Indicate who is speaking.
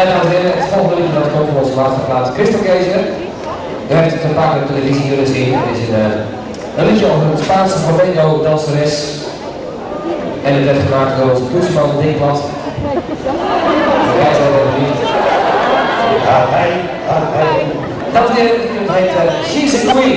Speaker 1: En dan binnen het volgende liedje dat komt voor onze laatste plaats. Christel Keizer. U heeft het een paar keer op televisie jullie zien. Het is een, eh, een liedje over een Spaanse flamenco danseres. En het werd gemaakt door onze toetsman Dinkblad. Keizer over liefde. Dat weer, het heet uh, She's a Queen.